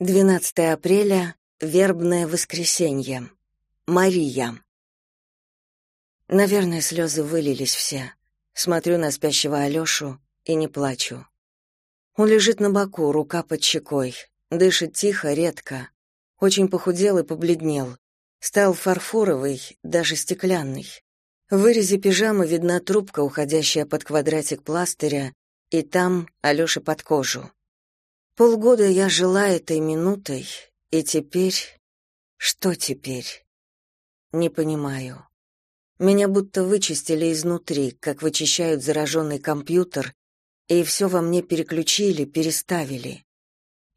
12 апреля, вербное воскресенье. Мария. Наверное, слезы вылились все. Смотрю на спящего Алёшу и не плачу. Он лежит на боку, рука под щекой, дышит тихо, редко. Очень похудел и побледнел. Стал фарфоровый, даже стеклянный. В вырезе пижамы видна трубка, уходящая под квадратик пластыря, и там Алёша под кожу. Полгода я жила этой минутой, и теперь... Что теперь? Не понимаю. Меня будто вычистили изнутри, как вычищают зараженный компьютер, и все во мне переключили, переставили.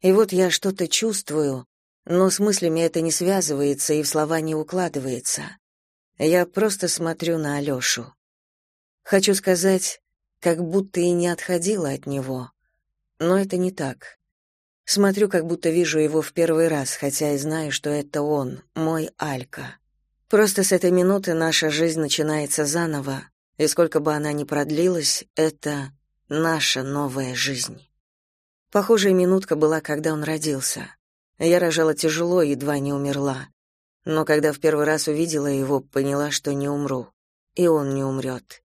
И вот я что-то чувствую, но с мыслями это не связывается и в слова не укладывается. Я просто смотрю на Алёшу. Хочу сказать, как будто и не отходила от него, но это не так. Смотрю, как будто вижу его в первый раз, хотя и знаю, что это он, мой Алька. Просто с этой минуты наша жизнь начинается заново, и сколько бы она ни продлилась, это наша новая жизнь. Похожая минутка была, когда он родился. Я рожала тяжело, едва не умерла. Но когда в первый раз увидела его, поняла, что не умру. И он не умрет.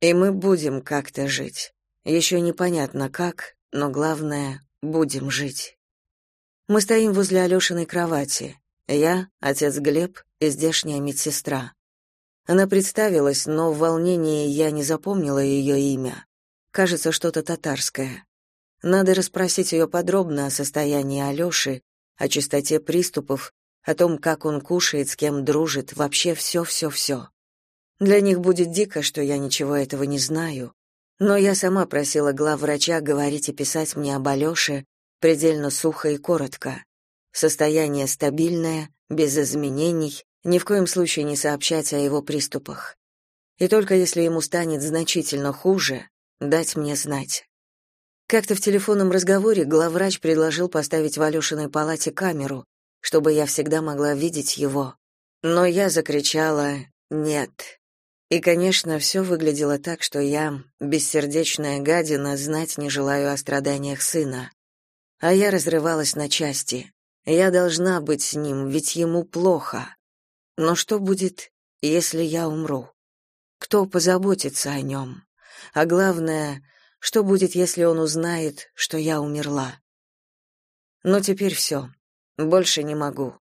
И мы будем как-то жить. Еще непонятно как, но главное Будем жить. Мы стоим возле Алешиной кровати. Я, отец Глеб и здешняя медсестра. Она представилась, но в волнении я не запомнила ее имя. Кажется, что-то татарское. Надо расспросить ее подробно о состоянии Алеши, о частоте приступов, о том, как он кушает, с кем дружит, вообще все-все-все. Для них будет дико, что я ничего этого не знаю, но я сама просила главврача говорить и писать мне об Алёше предельно сухо и коротко. Состояние стабильное, без изменений, ни в коем случае не сообщать о его приступах. И только если ему станет значительно хуже, дать мне знать. Как-то в телефонном разговоре главврач предложил поставить в Алёшиной палате камеру, чтобы я всегда могла видеть его. Но я закричала «нет». И, конечно, все выглядело так, что я, бессердечная гадина, знать не желаю о страданиях сына. А я разрывалась на части. Я должна быть с ним, ведь ему плохо. Но что будет, если я умру? Кто позаботится о нем? А главное, что будет, если он узнает, что я умерла? Но теперь все. Больше не могу.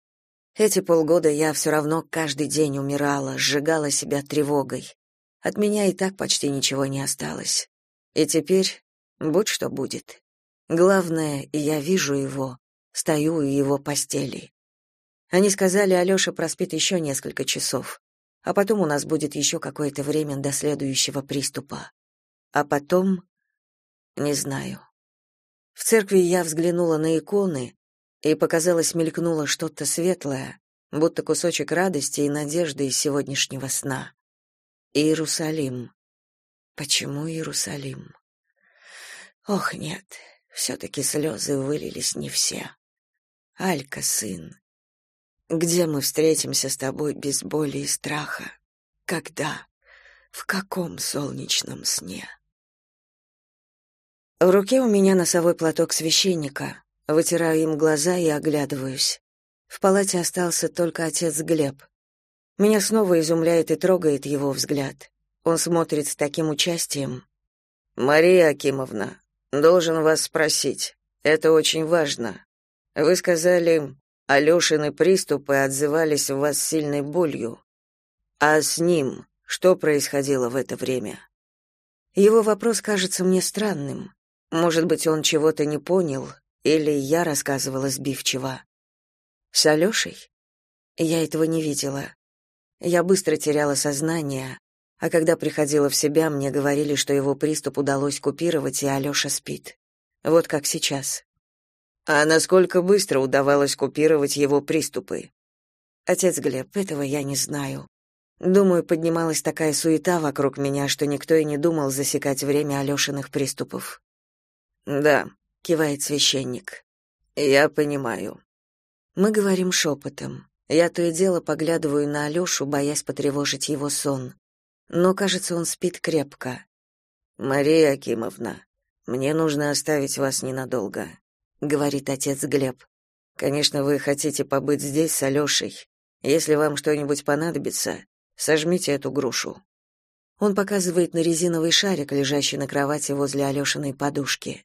Эти полгода я все равно каждый день умирала, сжигала себя тревогой. От меня и так почти ничего не осталось. И теперь будь что будет. Главное, я вижу его, стою у его постели. Они сказали, Алёша проспит еще несколько часов, а потом у нас будет еще какое-то время до следующего приступа. А потом... не знаю. В церкви я взглянула на иконы, и показалось мелькнуло что-то светлое, будто кусочек радости и надежды из сегодняшнего сна. Иерусалим. Почему Иерусалим? Ох, нет, все-таки слезы вылились не все. Алька, сын, где мы встретимся с тобой без боли и страха? Когда? В каком солнечном сне? В руке у меня носовой платок священника. Вытираю им глаза и оглядываюсь. В палате остался только отец Глеб. Меня снова изумляет и трогает его взгляд. Он смотрит с таким участием. «Мария Акимовна, должен вас спросить. Это очень важно. Вы сказали, Алешины приступы отзывались в вас сильной болью. А с ним что происходило в это время?» Его вопрос кажется мне странным. Может быть, он чего-то не понял, или я рассказывала сбивчиво. С Алешей? Я этого не видела. Я быстро теряла сознание, а когда приходила в себя, мне говорили, что его приступ удалось купировать, и Алёша спит. Вот как сейчас. А насколько быстро удавалось купировать его приступы? Отец Глеб, этого я не знаю. Думаю, поднималась такая суета вокруг меня, что никто и не думал засекать время Алёшиных приступов. Да, кивает священник. Я понимаю. Мы говорим шепотом. Я то и дело поглядываю на Алёшу, боясь потревожить его сон. Но, кажется, он спит крепко. Мария Акимовна, мне нужно оставить вас ненадолго, говорит отец Глеб. Конечно, вы хотите побыть здесь с Алешей. Если вам что-нибудь понадобится, сожмите эту грушу. Он показывает на резиновый шарик, лежащий на кровати возле Алешиной подушки.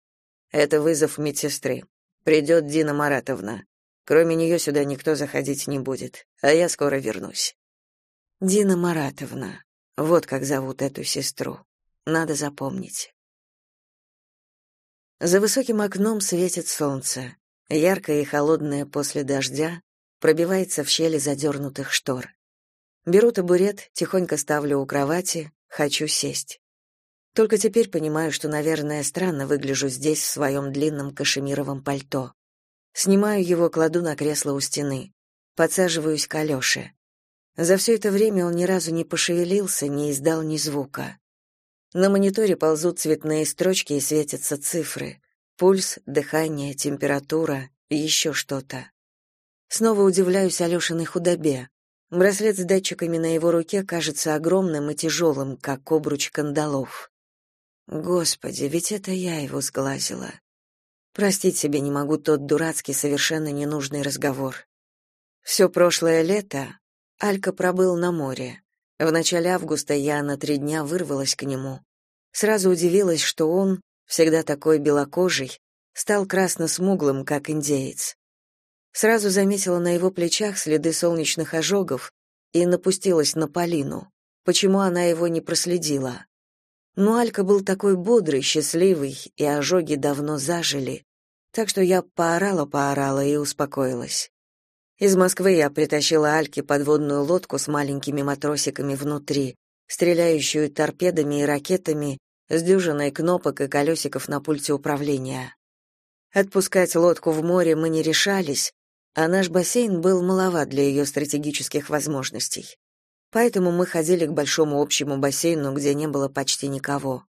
Это вызов медсестры. Придет Дина Маратовна. Кроме нее сюда никто заходить не будет, а я скоро вернусь. Дина Маратовна. Вот как зовут эту сестру. Надо запомнить. За высоким окном светит солнце, яркое и холодное после дождя, пробивается в щели задернутых штор. Беру табурет, тихонько ставлю у кровати, хочу сесть. Только теперь понимаю, что, наверное, странно выгляжу здесь в своем длинном кашемировом пальто. Снимаю его, кладу на кресло у стены. Подсаживаюсь к Алёше. За все это время он ни разу не пошевелился, не издал ни звука. На мониторе ползут цветные строчки и светятся цифры. Пульс, дыхание, температура и еще что-то. Снова удивляюсь Алешиной худобе. Браслет с датчиками на его руке кажется огромным и тяжелым, как обруч кандалов. Господи, ведь это я его сглазила. Простить себе не могу тот дурацкий, совершенно ненужный разговор. Все прошлое лето Алька пробыл на море. В начале августа я на три дня вырвалась к нему. Сразу удивилась, что он, всегда такой белокожий, стал красно-смуглым, как индеец. Сразу заметила на его плечах следы солнечных ожогов и напустилась на Полину. Почему она его не проследила? Но Алька был такой бодрый, счастливый, и ожоги давно зажили, так что я поорала-поорала и успокоилась. Из Москвы я притащила Альке подводную лодку с маленькими матросиками внутри, стреляющую торпедами и ракетами, с дюжиной кнопок и колесиков на пульте управления. Отпускать лодку в море мы не решались, а наш бассейн был маловат для ее стратегических возможностей. Поэтому мы ходили к большому общему бассейну, где не было почти никого.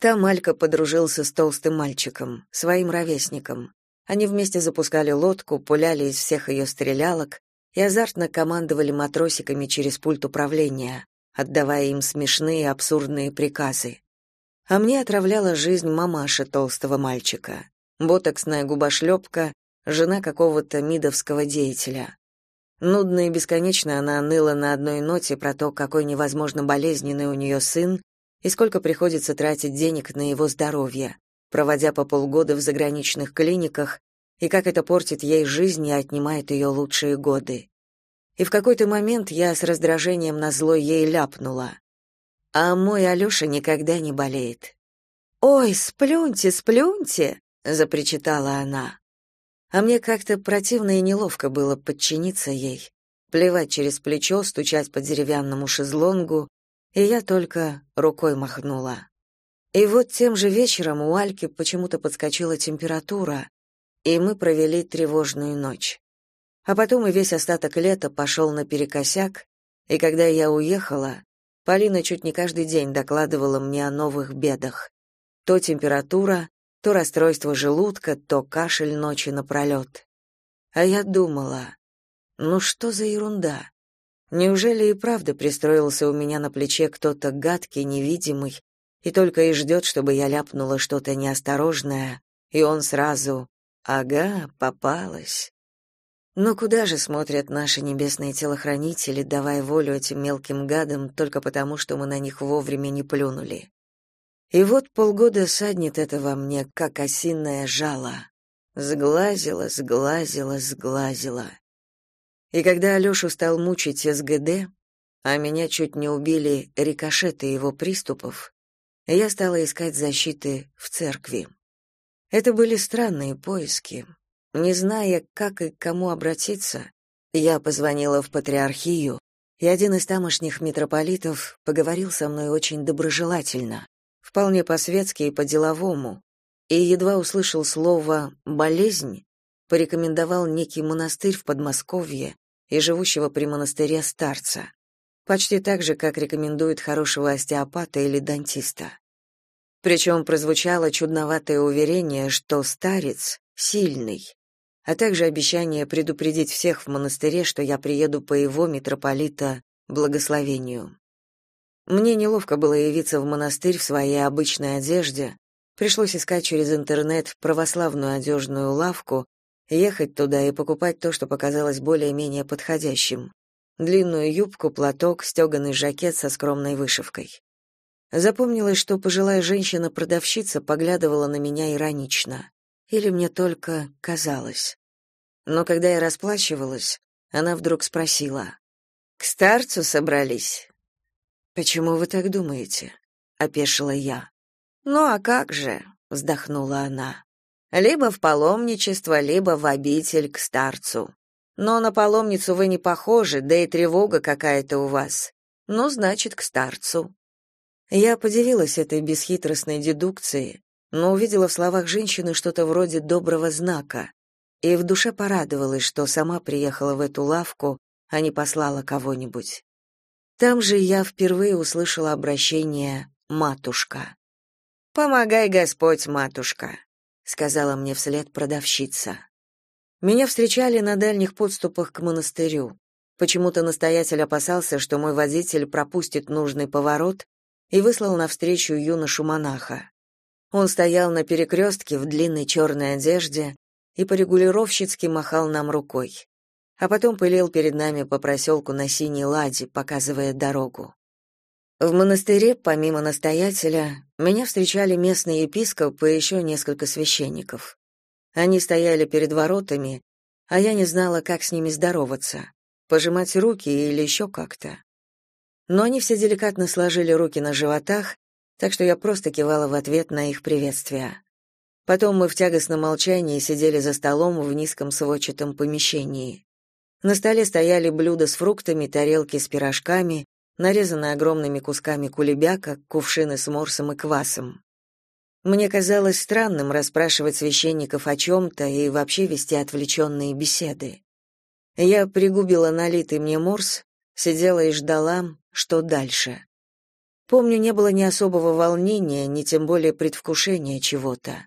Там Алька подружился с толстым мальчиком, своим ровесником. Они вместе запускали лодку, пуляли из всех ее стрелялок и азартно командовали матросиками через пульт управления, отдавая им смешные абсурдные приказы. А мне отравляла жизнь мамаша толстого мальчика, ботоксная губошлепка, жена какого-то мидовского деятеля. Нудно и бесконечно она ныла на одной ноте про то, какой невозможно болезненный у нее сын и сколько приходится тратить денег на его здоровье, проводя по полгода в заграничных клиниках, и как это портит ей жизнь и отнимает ее лучшие годы. И в какой-то момент я с раздражением назло ей ляпнула. А мой Алёша никогда не болеет. «Ой, сплюньте, сплюньте!» — запричитала она. А мне как-то противно и неловко было подчиниться ей, плевать через плечо, стучать по деревянному шезлонгу, и я только рукой махнула. И вот тем же вечером у Альки почему-то подскочила температура, и мы провели тревожную ночь. А потом и весь остаток лета пошел наперекосяк, и когда я уехала, Полина чуть не каждый день докладывала мне о новых бедах. То температура, то расстройство желудка, то кашель ночи напролет. А я думала, ну что за ерунда? Неужели и правда пристроился у меня на плече кто-то гадкий, невидимый, и только и ждет, чтобы я ляпнула что-то неосторожное, и он сразу «Ага, попалась». Но куда же смотрят наши небесные телохранители, давая волю этим мелким гадам только потому, что мы на них вовремя не плюнули? И вот полгода саднет это во мне, как осиное жало. Сглазила, сглазила, сглазила. И когда Алёшу стал мучить СГД, а меня чуть не убили рикошеты его приступов, я стала искать защиты в церкви. Это были странные поиски. Не зная, как и к кому обратиться, я позвонила в патриархию, и один из тамошних митрополитов поговорил со мной очень доброжелательно, вполне по-светски и по-деловому, и едва услышал слово «болезнь», порекомендовал некий монастырь в Подмосковье и живущего при монастыре старца почти так же, как рекомендует хорошего остеопата или дантиста. Причем прозвучало чудноватое уверение, что старец сильный, а также обещание предупредить всех в монастыре, что я приеду по его митрополита благословению. Мне неловко было явиться в монастырь в своей обычной одежде, пришлось искать через интернет православную одежную лавку, ехать туда и покупать то, что показалось более-менее подходящим. Длинную юбку, платок, стеганый жакет со скромной вышивкой. Запомнилось, что пожилая женщина-продавщица поглядывала на меня иронично. Или мне только казалось. Но когда я расплачивалась, она вдруг спросила. «К старцу собрались?» «Почему вы так думаете?» — опешила я. «Ну а как же?» — вздохнула она. «Либо в паломничество, либо в обитель к старцу. Но на паломницу вы не похожи, да и тревога какая-то у вас. Ну, значит, к старцу». Я подивилась этой бесхитростной дедукции, но увидела в словах женщины что-то вроде доброго знака, и в душе порадовалась, что сама приехала в эту лавку, а не послала кого-нибудь. Там же я впервые услышала обращение «матушка». «Помогай, Господь, матушка», — сказала мне вслед продавщица. Меня встречали на дальних подступах к монастырю. Почему-то настоятель опасался, что мой водитель пропустит нужный поворот и выслал навстречу юношу-монаха. Он стоял на перекрестке в длинной черной одежде и по-регулировщицки махал нам рукой. А потом пылил перед нами по проселку на синей ладе, показывая дорогу. В монастыре, помимо настоятеля, меня встречали местный епископ и еще несколько священников. Они стояли перед воротами, а я не знала, как с ними здороваться, пожимать руки или еще как-то но они все деликатно сложили руки на животах, так что я просто кивала в ответ на их приветствия. Потом мы в тягостном молчании сидели за столом в низком сводчатом помещении. На столе стояли блюда с фруктами, тарелки с пирожками, нарезанные огромными кусками кулебяка, кувшины с морсом и квасом. Мне казалось странным расспрашивать священников о чем-то и вообще вести отвлеченные беседы. Я пригубила налитый мне морс, сидела и ждала, что дальше. Помню, не было ни особого волнения, ни тем более предвкушения чего-то.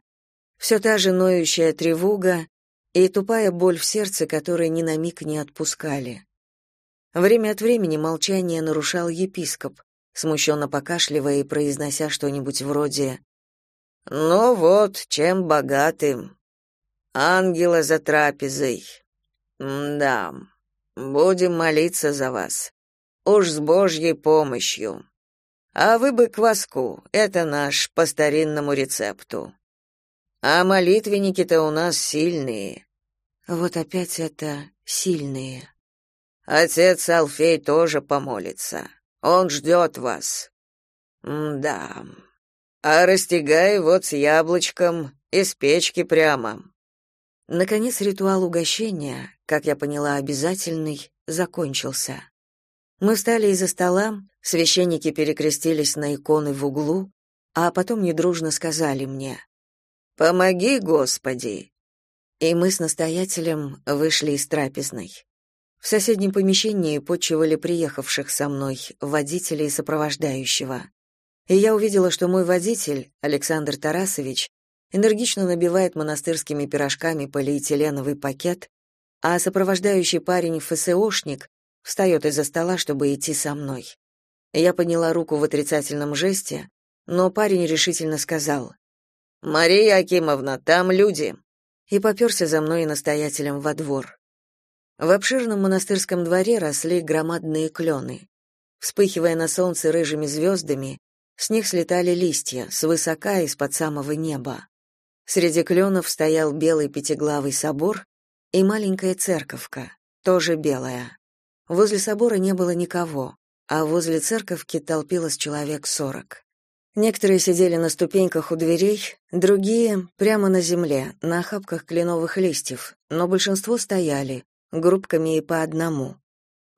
Все та же ноющая тревога и тупая боль в сердце, которые ни на миг не отпускали. Время от времени молчание нарушал епископ, смущенно покашливая и произнося что-нибудь вроде «Ну вот, чем богатым? Ангела за трапезой. да, будем молиться за вас. Уж с Божьей помощью. А вы бы кваску, это наш по старинному рецепту. А молитвенники-то у нас сильные. Вот опять это сильные. Отец Алфей тоже помолится. Он ждет вас. М да. А растягай вот с яблочком из печки прямо. Наконец ритуал угощения, как я поняла, обязательный, закончился. Мы встали из-за стола, священники перекрестились на иконы в углу, а потом недружно сказали мне «Помоги, Господи!» И мы с настоятелем вышли из трапезной. В соседнем помещении почивали приехавших со мной, водителя и сопровождающего. И я увидела, что мой водитель, Александр Тарасович, энергично набивает монастырскими пирожками полиэтиленовый пакет, а сопровождающий парень ФСОшник встает из-за стола, чтобы идти со мной. Я подняла руку в отрицательном жесте, но парень решительно сказал «Мария Акимовна, там люди!» и попёрся за мной и настоятелем во двор. В обширном монастырском дворе росли громадные клены. Вспыхивая на солнце рыжими звездами, с них слетали листья, свысока из-под самого неба. Среди кленов стоял белый пятиглавый собор и маленькая церковка, тоже белая. Возле собора не было никого, а возле церковки толпилось человек сорок. Некоторые сидели на ступеньках у дверей, другие — прямо на земле, на охапках кленовых листьев, но большинство стояли, группками и по одному.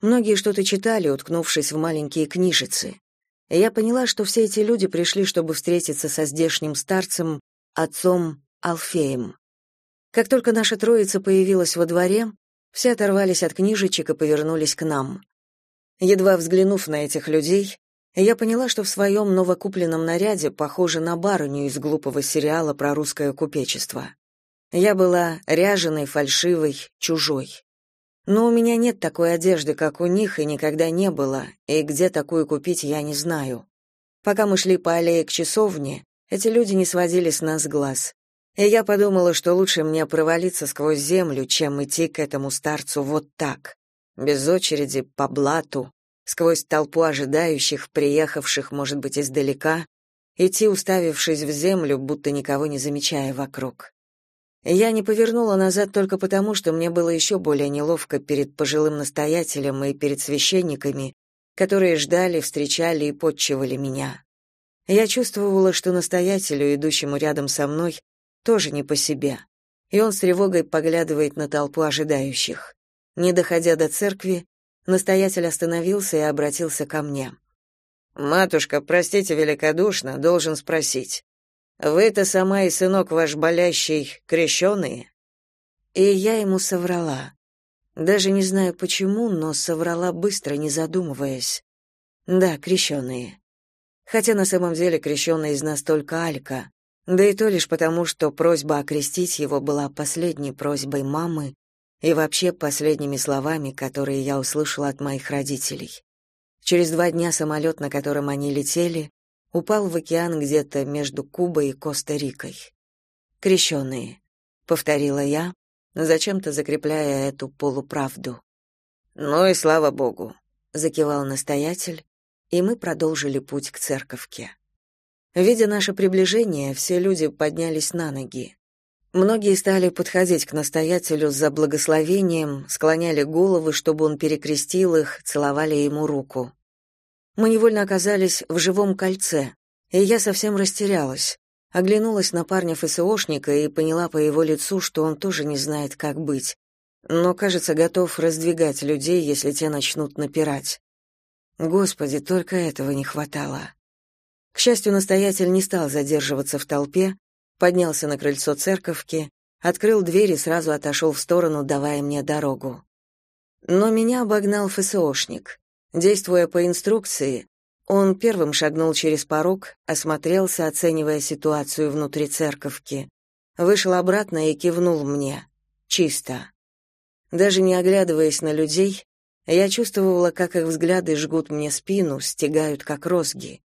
Многие что-то читали, уткнувшись в маленькие книжицы. я поняла, что все эти люди пришли, чтобы встретиться со здешним старцем, отцом Алфеем. Как только наша троица появилась во дворе, все оторвались от книжечек и повернулись к нам. Едва взглянув на этих людей, я поняла, что в своем новокупленном наряде похожа на барыню из глупого сериала про русское купечество. Я была ряженой, фальшивой, чужой. Но у меня нет такой одежды, как у них, и никогда не было, и где такую купить, я не знаю. Пока мы шли по аллее к часовне, эти люди не сводили с нас глаз. И я подумала, что лучше мне провалиться сквозь землю, чем идти к этому старцу вот так, без очереди, по блату, сквозь толпу ожидающих, приехавших, может быть, издалека, идти, уставившись в землю, будто никого не замечая вокруг. Я не повернула назад только потому, что мне было еще более неловко перед пожилым настоятелем и перед священниками, которые ждали, встречали и подчивали меня. Я чувствовала, что настоятелю, идущему рядом со мной, тоже не по себе, и он с тревогой поглядывает на толпу ожидающих. Не доходя до церкви, настоятель остановился и обратился ко мне. «Матушка, простите великодушно, должен спросить. Вы-то сама и сынок ваш болящий крещеные?» И я ему соврала. Даже не знаю почему, но соврала быстро, не задумываясь. Да, крещеные. Хотя на самом деле крещенная из нас только Алька, да и то лишь потому, что просьба окрестить его была последней просьбой мамы и вообще последними словами, которые я услышала от моих родителей. Через два дня самолет, на котором они летели, упал в океан где-то между Кубой и Коста-Рикой. «Крещеные», — повторила я, зачем-то закрепляя эту полуправду. «Ну и слава богу», — закивал настоятель, и мы продолжили путь к церковке. Видя наше приближение, все люди поднялись на ноги. Многие стали подходить к настоятелю за благословением, склоняли головы, чтобы он перекрестил их, целовали ему руку. Мы невольно оказались в живом кольце, и я совсем растерялась. Оглянулась на парня ФСОшника и поняла по его лицу, что он тоже не знает, как быть. Но, кажется, готов раздвигать людей, если те начнут напирать. Господи, только этого не хватало. К счастью, настоятель не стал задерживаться в толпе, поднялся на крыльцо церковки, открыл дверь и сразу отошел в сторону, давая мне дорогу. Но меня обогнал ФСОшник. Действуя по инструкции, он первым шагнул через порог, осмотрелся, оценивая ситуацию внутри церковки, вышел обратно и кивнул мне. Чисто. Даже не оглядываясь на людей, я чувствовала, как их взгляды жгут мне спину, стягают как розги.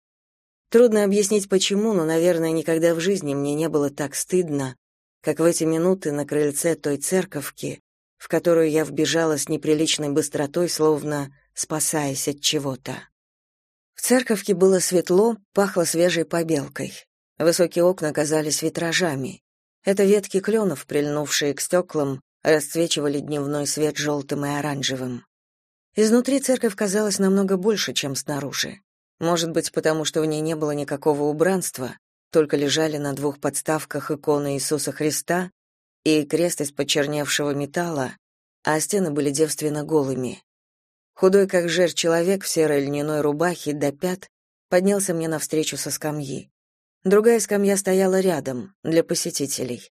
Трудно объяснить почему, но, наверное, никогда в жизни мне не было так стыдно, как в эти минуты на крыльце той церковки, в которую я вбежала с неприличной быстротой, словно спасаясь от чего-то. В церковке было светло, пахло свежей побелкой. Высокие окна казались витражами. Это ветки кленов, прильнувшие к стеклам, расцвечивали дневной свет желтым и оранжевым. Изнутри церковь казалась намного больше, чем снаружи. Может быть, потому что в ней не было никакого убранства, только лежали на двух подставках иконы Иисуса Христа и крест из почерневшего металла, а стены были девственно голыми. Худой как жер человек в серой льняной рубахе до пят поднялся мне навстречу со скамьи. Другая скамья стояла рядом, для посетителей.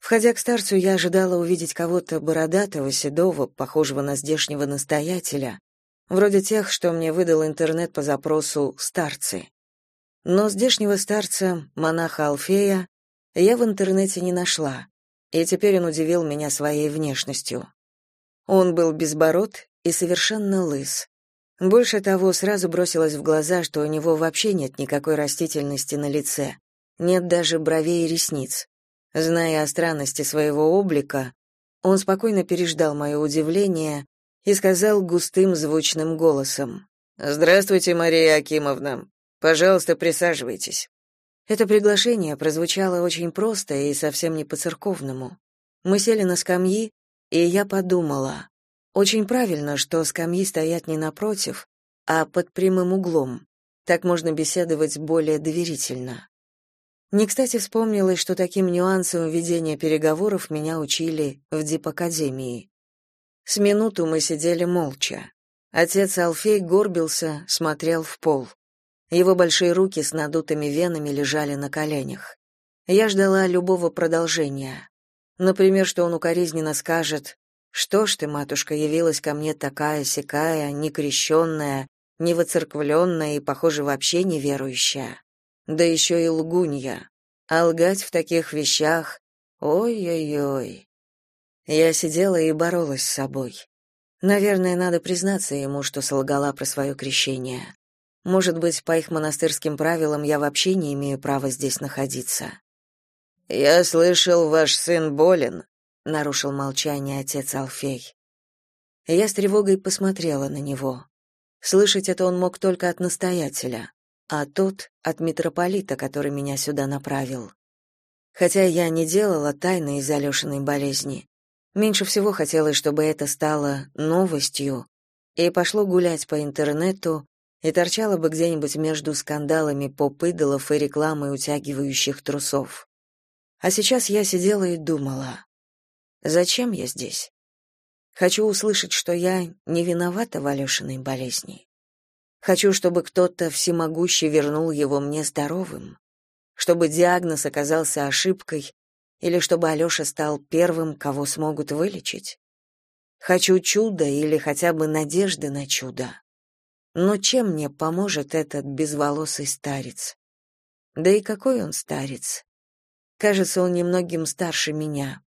Входя к старцу, я ожидала увидеть кого-то бородатого, седого, похожего на здешнего настоятеля, вроде тех, что мне выдал интернет по запросу «старцы». Но здешнего старца, монаха Алфея, я в интернете не нашла, и теперь он удивил меня своей внешностью. Он был безбород и совершенно лыс. Больше того, сразу бросилось в глаза, что у него вообще нет никакой растительности на лице, нет даже бровей и ресниц. Зная о странности своего облика, он спокойно переждал мое удивление и сказал густым звучным голосом: "Здравствуйте, Мария Акимовна. Пожалуйста, присаживайтесь". Это приглашение прозвучало очень просто и совсем не по-церковному. Мы сели на скамьи, и я подумала: очень правильно, что скамьи стоят не напротив, а под прямым углом. Так можно беседовать более доверительно. Не кстати вспомнилось, что таким нюансом ведения переговоров меня учили в дипакадемии. С минуту мы сидели молча. Отец Алфей горбился, смотрел в пол. Его большие руки с надутыми венами лежали на коленях. Я ждала любого продолжения. Например, что он укоризненно скажет «Что ж ты, матушка, явилась ко мне такая-сякая, некрещенная, невоцерквленная и, похоже, вообще неверующая? Да еще и лгунья. А лгать в таких вещах... Ой-ой-ой». Я сидела и боролась с собой. Наверное, надо признаться ему, что солгала про свое крещение. Может быть, по их монастырским правилам я вообще не имею права здесь находиться. Я слышал, ваш сын болен, нарушил молчание отец Алфей. Я с тревогой посмотрела на него. Слышать это он мог только от настоятеля, а тот — от митрополита, который меня сюда направил. Хотя я не делала тайны из Алешиной болезни, меньше всего хотелось, чтобы это стало новостью, и пошло гулять по интернету, и торчало бы где-нибудь между скандалами поп-идолов и рекламой утягивающих трусов. А сейчас я сидела и думала, зачем я здесь? Хочу услышать, что я не виновата в Алешиной болезни. Хочу, чтобы кто-то всемогущий вернул его мне здоровым, чтобы диагноз оказался ошибкой или чтобы Алёша стал первым, кого смогут вылечить. Хочу чуда или хотя бы надежды на чудо. Но чем мне поможет этот безволосый старец? Да и какой он старец? Кажется, он немногим старше меня,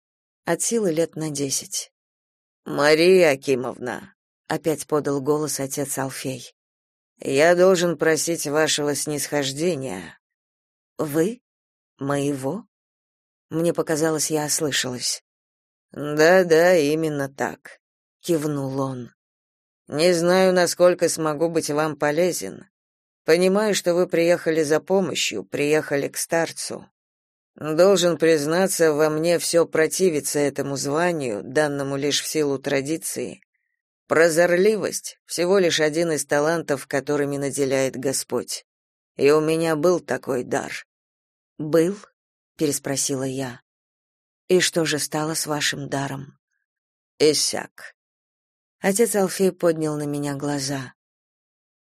от силы лет на десять. Мария Акимовна, опять подал голос отец Алфей. Я должен просить вашего снисхождения. Вы? Моего? Мне показалось, я ослышалась. Да-да, именно так, кивнул он. Не знаю, насколько смогу быть вам полезен. Понимаю, что вы приехали за помощью, приехали к старцу. Должен признаться, во мне все противится этому званию, данному лишь в силу традиции. Прозорливость — всего лишь один из талантов, которыми наделяет Господь. И у меня был такой дар. «Был?» — переспросила я. «И что же стало с вашим даром?» «Иссяк». Отец Алфей поднял на меня глаза.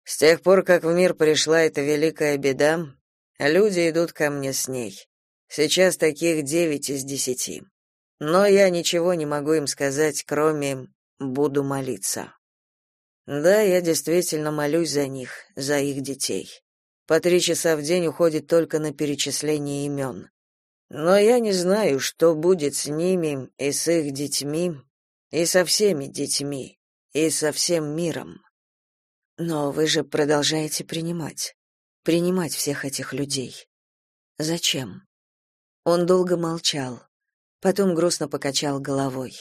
«С тех пор, как в мир пришла эта великая беда, люди идут ко мне с ней. Сейчас таких девять из десяти. Но я ничего не могу им сказать, кроме «буду молиться». Да, я действительно молюсь за них, за их детей. По три часа в день уходит только на перечисление имен. Но я не знаю, что будет с ними и с их детьми, и со всеми детьми, и со всем миром. Но вы же продолжаете принимать, принимать всех этих людей. Зачем? Он долго молчал, потом грустно покачал головой.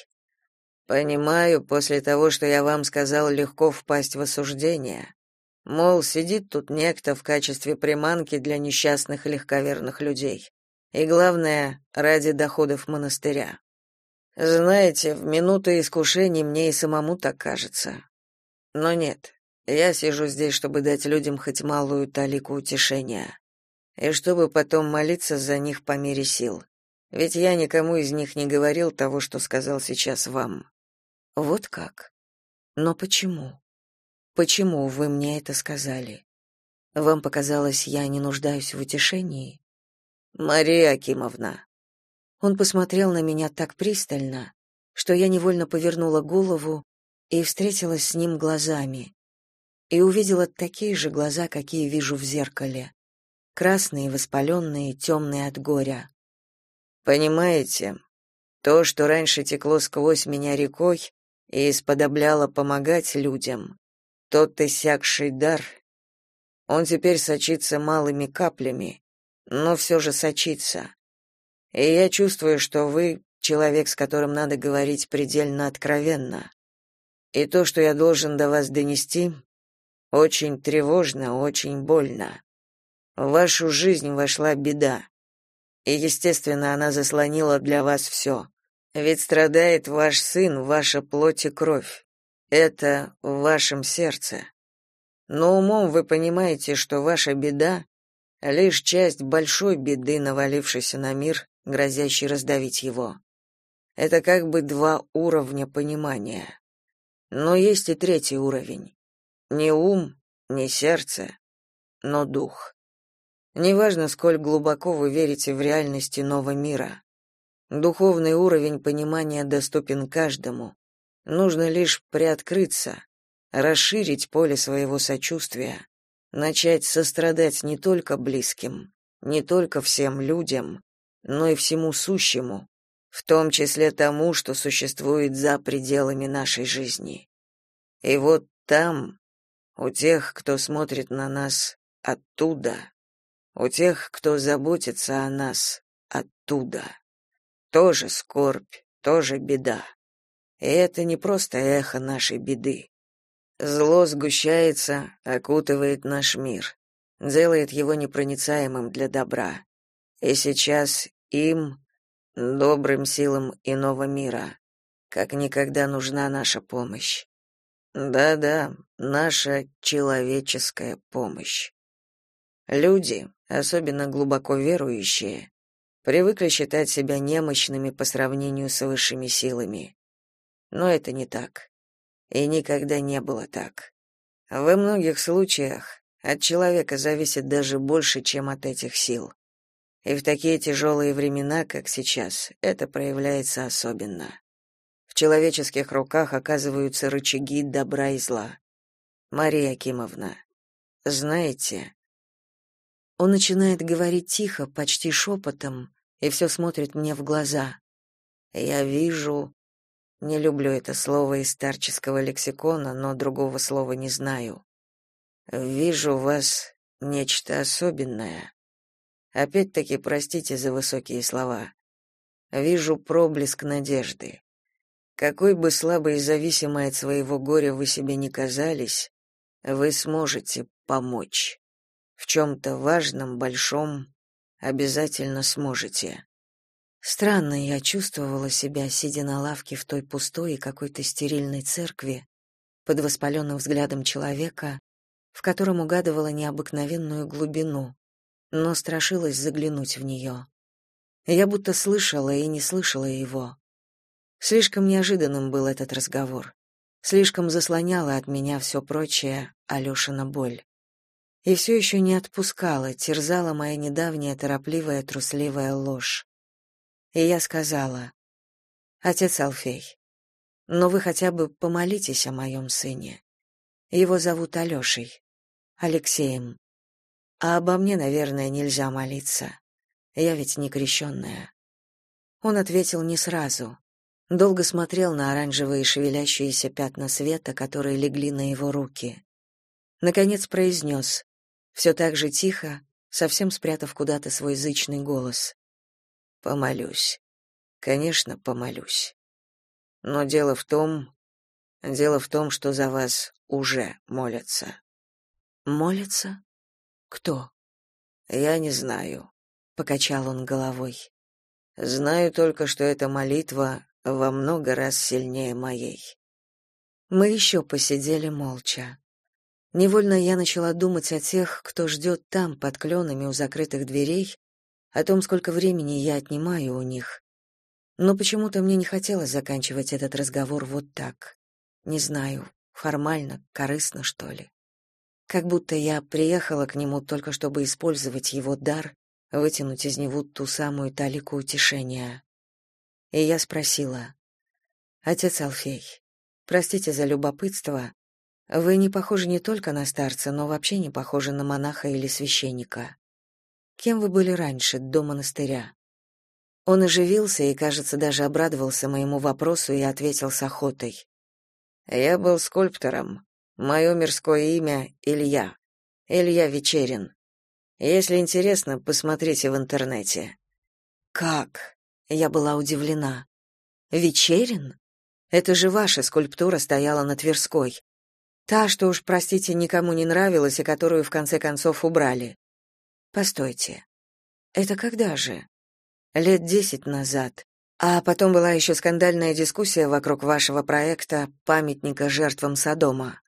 Понимаю, после того, что я вам сказал, легко впасть в осуждение. Мол, сидит тут некто в качестве приманки для несчастных легковерных людей. И главное, ради доходов монастыря. Знаете, в минуты искушений мне и самому так кажется. Но нет, я сижу здесь, чтобы дать людям хоть малую талику утешения и чтобы потом молиться за них по мере сил. Ведь я никому из них не говорил того, что сказал сейчас вам. Вот как? Но почему? Почему вы мне это сказали? Вам показалось, я не нуждаюсь в утешении? Мария Акимовна. Он посмотрел на меня так пристально, что я невольно повернула голову и встретилась с ним глазами. И увидела такие же глаза, какие вижу в зеркале красные, воспаленные, темные от горя. Понимаете, то, что раньше текло сквозь меня рекой и исподобляло помогать людям, тот иссякший дар, он теперь сочится малыми каплями, но все же сочится. И я чувствую, что вы человек, с которым надо говорить предельно откровенно. И то, что я должен до вас донести, очень тревожно, очень больно. В вашу жизнь вошла беда. И, естественно, она заслонила для вас все. Ведь страдает ваш сын, ваша плоть и кровь. Это в вашем сердце. Но умом вы понимаете, что ваша беда — лишь часть большой беды, навалившейся на мир, грозящей раздавить его. Это как бы два уровня понимания. Но есть и третий уровень. Не ум, не сердце, но дух. Неважно, сколь глубоко вы верите в реальность иного мира. Духовный уровень понимания доступен каждому. Нужно лишь приоткрыться, расширить поле своего сочувствия, начать сострадать не только близким, не только всем людям, но и всему сущему, в том числе тому, что существует за пределами нашей жизни. И вот там, у тех, кто смотрит на нас оттуда, у тех, кто заботится о нас оттуда. Тоже скорбь, тоже беда. И это не просто эхо нашей беды. Зло сгущается, окутывает наш мир, делает его непроницаемым для добра. И сейчас им, добрым силам иного мира, как никогда нужна наша помощь. Да-да, наша человеческая помощь. Люди, особенно глубоко верующие, привыкли считать себя немощными по сравнению с высшими силами. Но это не так. И никогда не было так. Во многих случаях от человека зависит даже больше, чем от этих сил. И в такие тяжелые времена, как сейчас, это проявляется особенно. В человеческих руках оказываются рычаги добра и зла. Мария Акимовна, знаете, он начинает говорить тихо, почти шепотом, и все смотрит мне в глаза. Я вижу, не люблю это слово из старческого лексикона, но другого слова не знаю. Вижу в вас нечто особенное. Опять-таки простите за высокие слова. Вижу проблеск надежды. Какой бы слабой и зависимой от своего горя вы себе ни казались, вы сможете помочь. В чем-то важном, большом обязательно сможете. Странно я чувствовала себя, сидя на лавке в той пустой и какой-то стерильной церкви, под воспаленным взглядом человека, в котором угадывала необыкновенную глубину, но страшилась заглянуть в нее. Я будто слышала и не слышала его. Слишком неожиданным был этот разговор. Слишком заслоняла от меня все прочее Алешина боль. И все еще не отпускала, терзала моя недавняя торопливая трусливая ложь. И я сказала, «Отец Алфей, но вы хотя бы помолитесь о моем сыне. Его зовут Алешей, Алексеем. А обо мне, наверное, нельзя молиться. Я ведь не крещенная». Он ответил не сразу. Долго смотрел на оранжевые шевелящиеся пятна света, которые легли на его руки. Наконец произнес, все так же тихо, совсем спрятав куда-то свой зычный голос. «Помолюсь. Конечно, помолюсь. Но дело в том... Дело в том, что за вас уже молятся». «Молятся? Кто?» «Я не знаю», — покачал он головой. «Знаю только, что эта молитва во много раз сильнее моей. Мы еще посидели молча. Невольно я начала думать о тех, кто ждет там, под кленами у закрытых дверей, о том, сколько времени я отнимаю у них. Но почему-то мне не хотелось заканчивать этот разговор вот так. Не знаю, формально, корыстно, что ли. Как будто я приехала к нему только чтобы использовать его дар, вытянуть из него ту самую талику утешения и я спросила: "Отец Алфей, простите за любопытство, вы не похожи не только на старца, но вообще не похожи на монаха или священника. Кем вы были раньше, до монастыря?" Он оживился и, кажется, даже обрадовался моему вопросу и ответил с охотой. «Я был скульптором. Мое мирское имя — Илья. Илья Вечерин. Если интересно, посмотрите в интернете». «Как?» Я была удивлена. Вечерин? Это же ваша скульптура стояла на Тверской. Та, что уж, простите, никому не нравилась и которую в конце концов убрали. Постойте. Это когда же? Лет десять назад. А потом была еще скандальная дискуссия вокруг вашего проекта памятника жертвам Содома.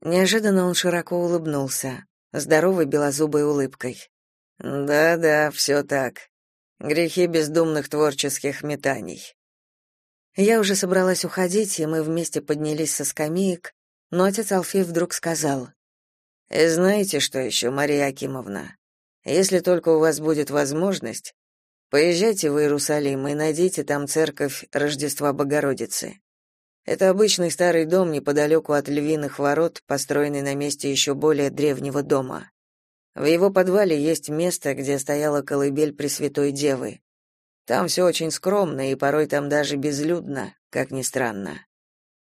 Неожиданно он широко улыбнулся, здоровой белозубой улыбкой. Да-да, все так. Грехи бездумных творческих метаний. Я уже собралась уходить, и мы вместе поднялись со скамеек, но отец Алфей вдруг сказал: «И знаете, что еще, Мария Акимовна? Если только у вас будет возможность, поезжайте в Иерусалим и найдите там церковь Рождества Богородицы. Это обычный старый дом неподалеку от Львиных ворот, построенный на месте еще более древнего дома. В его подвале есть место, где стояла колыбель Пресвятой Девы. Там все очень скромно, и порой там даже безлюдно, как ни странно.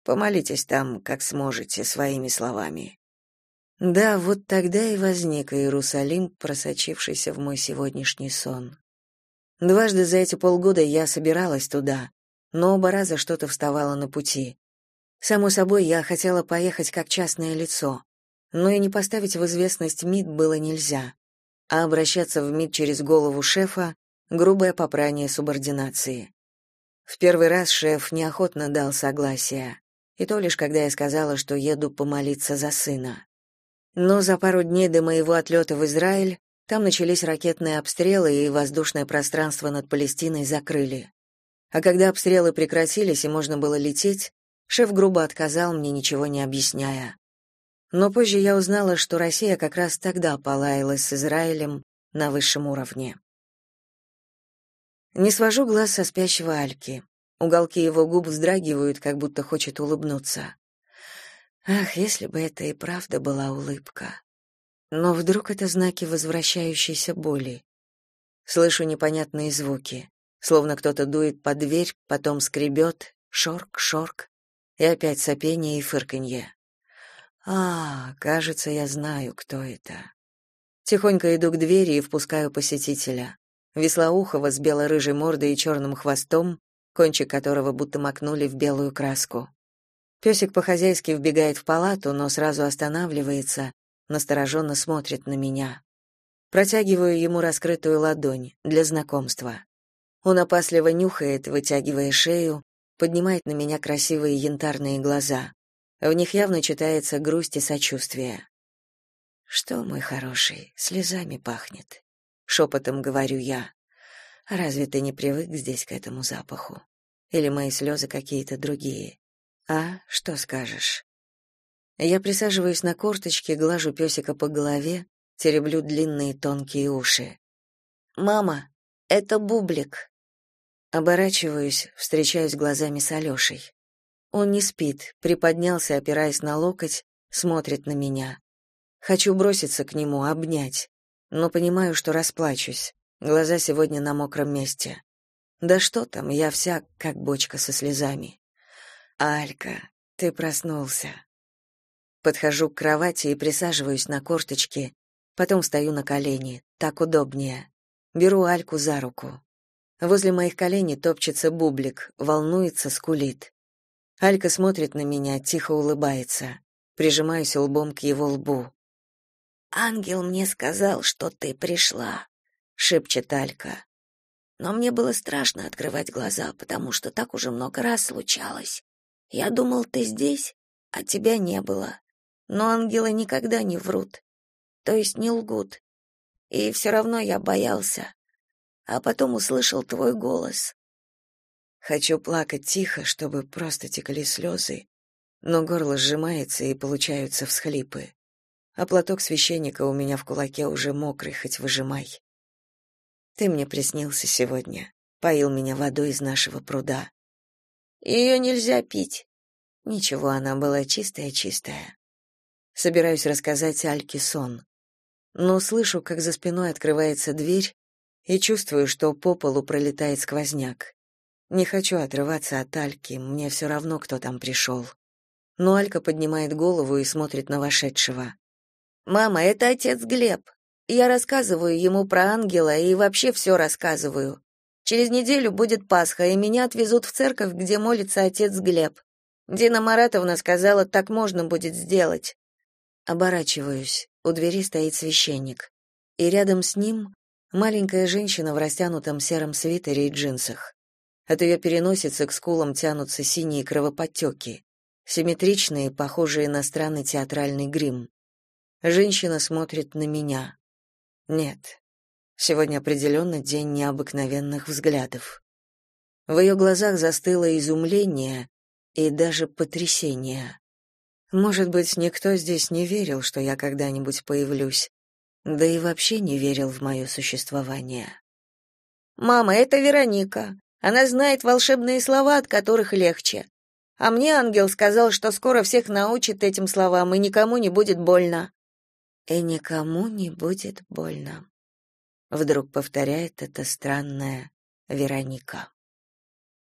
Помолитесь там, как сможете, своими словами. Да, вот тогда и возник Иерусалим, просочившийся в мой сегодняшний сон. Дважды за эти полгода я собиралась туда, но оба раза что-то вставало на пути. Само собой, я хотела поехать как частное лицо, но и не поставить в известность МИД было нельзя, а обращаться в МИД через голову шефа — грубое попрание субординации. В первый раз шеф неохотно дал согласие, и то лишь когда я сказала, что еду помолиться за сына. Но за пару дней до моего отлета в Израиль там начались ракетные обстрелы, и воздушное пространство над Палестиной закрыли. А когда обстрелы прекратились и можно было лететь, шеф грубо отказал мне, ничего не объясняя. Но позже я узнала, что Россия как раз тогда полаялась с Израилем на высшем уровне. Не свожу глаз со спящего Альки. Уголки его губ вздрагивают, как будто хочет улыбнуться. Ах, если бы это и правда была улыбка. Но вдруг это знаки возвращающейся боли. Слышу непонятные звуки, словно кто-то дует под дверь, потом скребет, шорк, шорк, и опять сопение и фырканье. А, кажется, я знаю, кто это. Тихонько иду к двери и впускаю посетителя. Веслоухова с бело-рыжей мордой и черным хвостом, кончик которого будто макнули в белую краску. Песик по-хозяйски вбегает в палату, но сразу останавливается, настороженно смотрит на меня. Протягиваю ему раскрытую ладонь для знакомства. Он опасливо нюхает, вытягивая шею, поднимает на меня красивые янтарные глаза. В них явно читается грусть и сочувствие. «Что, мой хороший, слезами пахнет?» — шепотом говорю я. «Разве ты не привык здесь к этому запаху? Или мои слезы какие-то другие? А, что скажешь?» Я присаживаюсь на корточки, глажу песика по голове, тереблю длинные тонкие уши. «Мама, это Бублик!» Оборачиваюсь, встречаюсь глазами с Алешей. Он не спит, приподнялся, опираясь на локоть, смотрит на меня. Хочу броситься к нему, обнять, но понимаю, что расплачусь. Глаза сегодня на мокром месте. Да что там, я вся как бочка со слезами. Алька, ты проснулся. Подхожу к кровати и присаживаюсь на корточки, потом встаю на колени, так удобнее. Беру Альку за руку. Возле моих коленей топчется бублик, волнуется, скулит. Алька смотрит на меня, тихо улыбается. Прижимаюсь лбом к его лбу. «Ангел мне сказал, что ты пришла», — шепчет Алька. Но мне было страшно открывать глаза, потому что так уже много раз случалось. Я думал, ты здесь, а тебя не было. Но ангелы никогда не врут, то есть не лгут. И все равно я боялся. А потом услышал твой голос. Хочу плакать тихо, чтобы просто текли слезы, но горло сжимается и получаются всхлипы. А платок священника у меня в кулаке уже мокрый, хоть выжимай. Ты мне приснился сегодня, поил меня водой из нашего пруда. Ее нельзя пить. Ничего, она была чистая-чистая. Собираюсь рассказать Альке сон. Но слышу, как за спиной открывается дверь, и чувствую, что по полу пролетает сквозняк. Не хочу отрываться от Альки, мне все равно, кто там пришел. Но Алька поднимает голову и смотрит на вошедшего. «Мама, это отец Глеб. Я рассказываю ему про ангела и вообще все рассказываю. Через неделю будет Пасха, и меня отвезут в церковь, где молится отец Глеб. Дина Маратовна сказала, так можно будет сделать. Оборачиваюсь. У двери стоит священник. И рядом с ним маленькая женщина в растянутом сером свитере и джинсах. От ее переносицы к скулам тянутся синие кровоподтеки, симметричные, похожие на странный театральный грим. Женщина смотрит на меня. Нет, сегодня определенно день необыкновенных взглядов. В ее глазах застыло изумление и даже потрясение. Может быть, никто здесь не верил, что я когда-нибудь появлюсь, да и вообще не верил в мое существование. «Мама, это Вероника. Она знает волшебные слова, от которых легче. А мне ангел сказал, что скоро всех научит этим словам, и никому не будет больно». «И никому не будет больно», — вдруг повторяет эта странная Вероника.